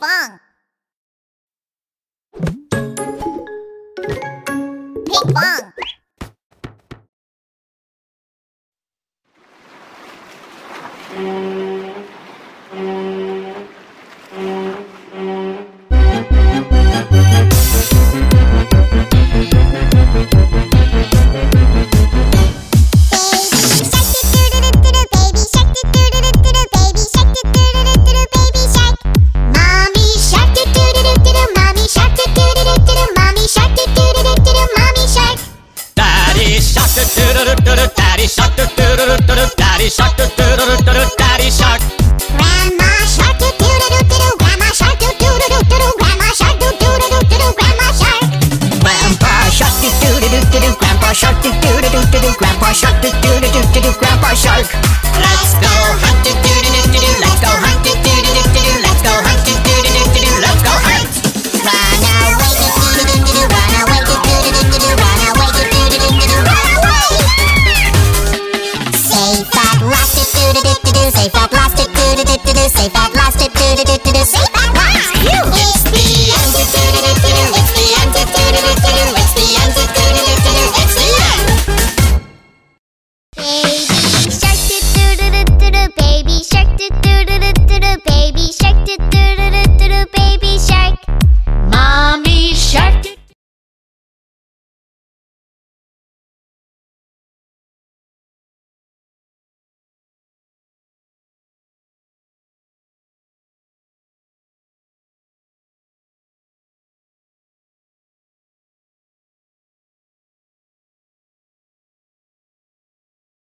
pong. Daddy shark, daddy shark, daddy shark. Grandma shark, do do do do. Grandma shark, do do do do. Grandma shark, do do do do. Grandma shark. Grandpa shark, do do do do. Grandpa shark, do do do do. Grandpa shark, did